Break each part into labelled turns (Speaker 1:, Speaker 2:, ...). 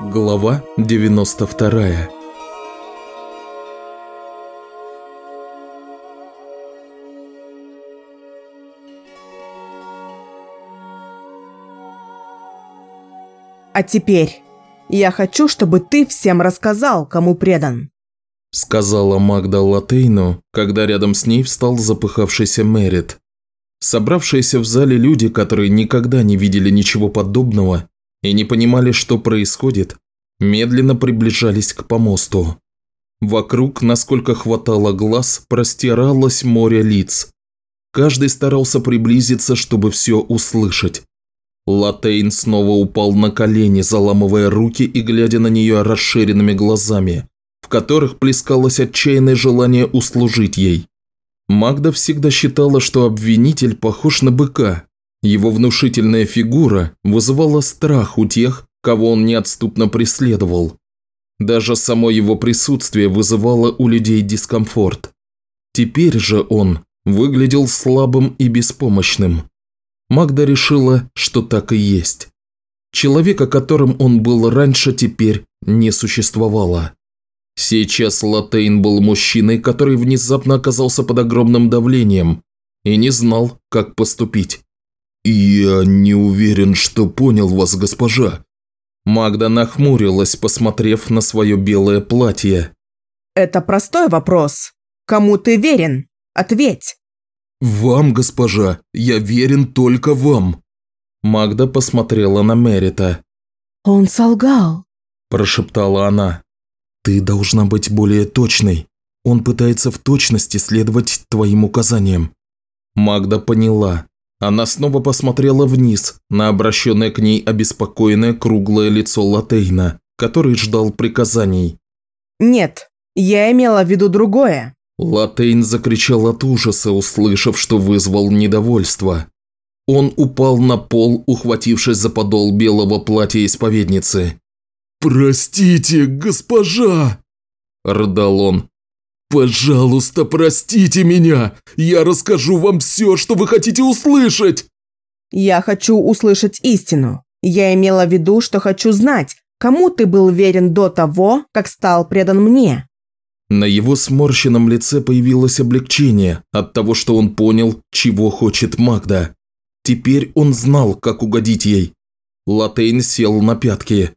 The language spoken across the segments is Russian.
Speaker 1: Глава 92
Speaker 2: А теперь я хочу, чтобы ты всем рассказал, кому предан.
Speaker 1: Сказала Магда Латейну, когда рядом с ней встал запыхавшийся Мерит. Собравшиеся в зале люди, которые никогда не видели ничего подобного и не понимали, что происходит, медленно приближались к помосту. Вокруг, насколько хватало глаз, простиралось море лиц. Каждый старался приблизиться, чтобы все услышать. Латейн снова упал на колени, заламывая руки и глядя на нее расширенными глазами, в которых плескалось отчаянное желание услужить ей. Магда всегда считала, что обвинитель похож на быка. Его внушительная фигура вызывала страх у тех, кого он неотступно преследовал. Даже само его присутствие вызывало у людей дискомфорт. Теперь же он выглядел слабым и беспомощным. Магда решила, что так и есть. Человека, которым он был раньше, теперь не существовало. Сейчас Латейн был мужчиной, который внезапно оказался под огромным давлением и не знал, как поступить. «Я не уверен, что понял вас, госпожа». Магда нахмурилась, посмотрев на свое белое платье.
Speaker 2: Это простой вопрос. Кому ты верен? Ответь.
Speaker 1: «Вам, госпожа, я верен только вам». Магда посмотрела на Мерита.
Speaker 2: Он солгал,
Speaker 1: Прошептала она. «Ты должна быть более точной. Он пытается в точности следовать твоим указаниям». Магда поняла. Она снова посмотрела вниз, на обращенное к ней обеспокоенное круглое лицо Латейна, который ждал приказаний.
Speaker 2: Нет, я имела в виду другое.
Speaker 1: Латейн закричал от ужаса, услышав, что вызвал недовольство. Он упал на пол, ухватившись за подол белого платья исповедницы. «Простите, госпожа!» – рыдал он. «Пожалуйста, простите меня! Я расскажу вам все, что вы хотите услышать!»
Speaker 2: Я хочу услышать истину. Я имела в виду, что хочу знать, кому ты был верен до того, как стал предан мне.
Speaker 1: На его сморщенном лице появилось облегчение от того, что он понял, чего хочет Магда. Теперь он знал, как угодить ей. Латейн сел на пятки.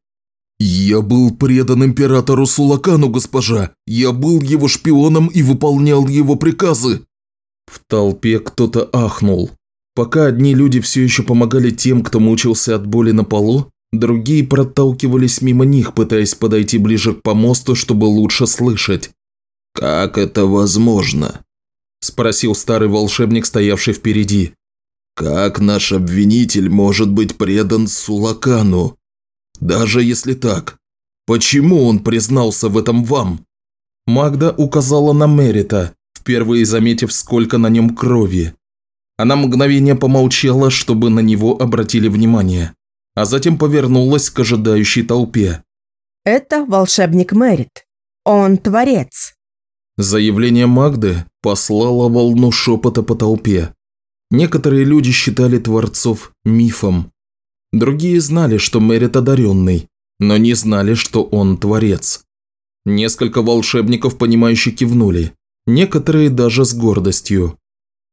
Speaker 1: «Я был предан императору Сулакану, госпожа. Я был его шпионом и выполнял его приказы». В толпе кто-то ахнул. Пока одни люди все еще помогали тем, кто мучился от боли на полу, другие проталкивались мимо них, пытаясь подойти ближе к помосту, чтобы лучше слышать. «Как это возможно?» – спросил старый волшебник, стоявший впереди. «Как наш обвинитель может быть предан Сулакану? Даже если так, почему он признался в этом вам?» Магда указала на Мерита, впервые заметив, сколько на нем крови. Она мгновение помолчала, чтобы на него обратили внимание, а затем повернулась к ожидающей толпе.
Speaker 2: Это волшебник Мэрит. Он творец.
Speaker 1: Заявление Магды послало волну шепота по толпе. Некоторые люди считали творцов мифом. Другие знали, что Мэрит одаренный, но не знали, что он творец. Несколько волшебников, понимающе кивнули, некоторые даже с гордостью.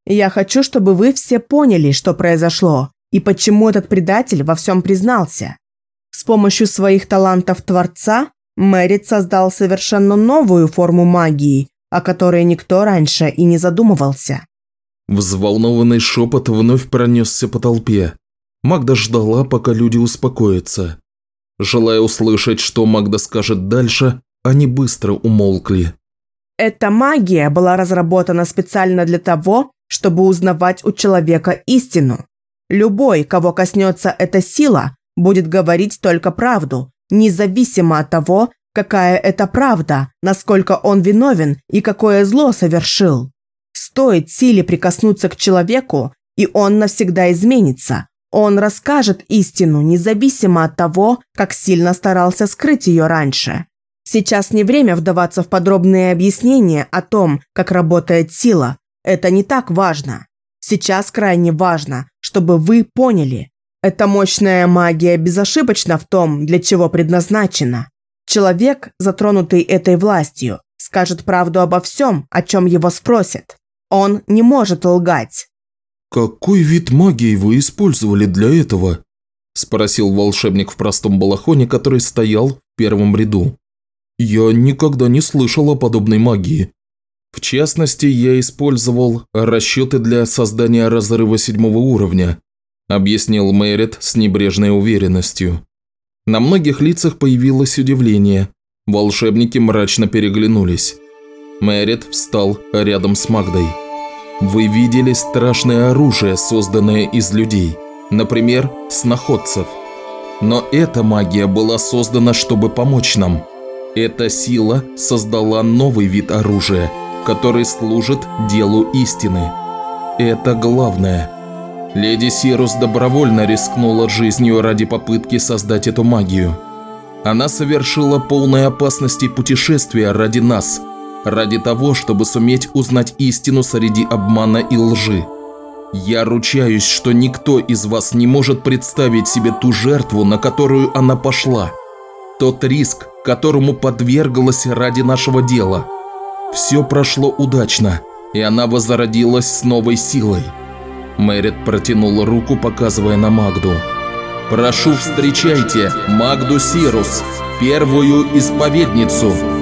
Speaker 2: Я хочу, чтобы вы все поняли, что произошло и почему этот предатель во всем признался. С помощью своих талантов Творца Мэрит создал совершенно новую форму магии, о которой никто раньше и не задумывался.
Speaker 1: Взволнованный шепот вновь пронесся по толпе. Магда ждала, пока люди успокоятся. Желая услышать, что Магда скажет дальше, они быстро умолкли.
Speaker 2: Эта магия была разработана специально для того, чтобы узнавать у человека истину. Любой, кого коснется эта сила, будет говорить только правду, независимо от того, какая это правда, насколько он виновен и какое зло совершил. Стоит силе прикоснуться к человеку, и он навсегда изменится. Он расскажет истину, независимо от того, как сильно старался скрыть ее раньше. Сейчас не время вдаваться в подробные объяснения о том, как работает сила. Это не так важно. Сейчас крайне важно, чтобы вы поняли. Эта мощная магия безошибочна в том, для чего предназначена. Человек, затронутый этой властью, скажет правду обо всем, о чем его спросят. Он не может лгать.
Speaker 1: «Какой вид магии вы использовали для этого?» – спросил волшебник в простом балахоне, который стоял в первом ряду. «Я никогда не слышал о подобной магии». В частности, я использовал расчеты для создания разрыва седьмого уровня, объяснил Мэрит с небрежной уверенностью. На многих лицах появилось удивление. Волшебники мрачно переглянулись. Мэрит встал рядом с Магдой. Вы видели страшное оружие, созданное из людей, например, сноходцев. Но эта магия была создана, чтобы помочь нам. Эта сила создала новый вид оружия, который служит делу истины. Это главное. Леди Сирус добровольно рискнула жизнью ради попытки создать эту магию. Она совершила полной опасности путешествия ради нас – ради того, чтобы суметь узнать истину среди обмана и лжи. Я ручаюсь, что никто из вас не может представить себе ту жертву, на которую она пошла. Тот риск, которому подверглась ради нашего дела. Все прошло удачно, и она возродилась с новой силой. Мэрит протянула руку, показывая на Магду. «Прошу, встречайте Магду Сирус, первую исповедницу!»